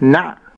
Nah.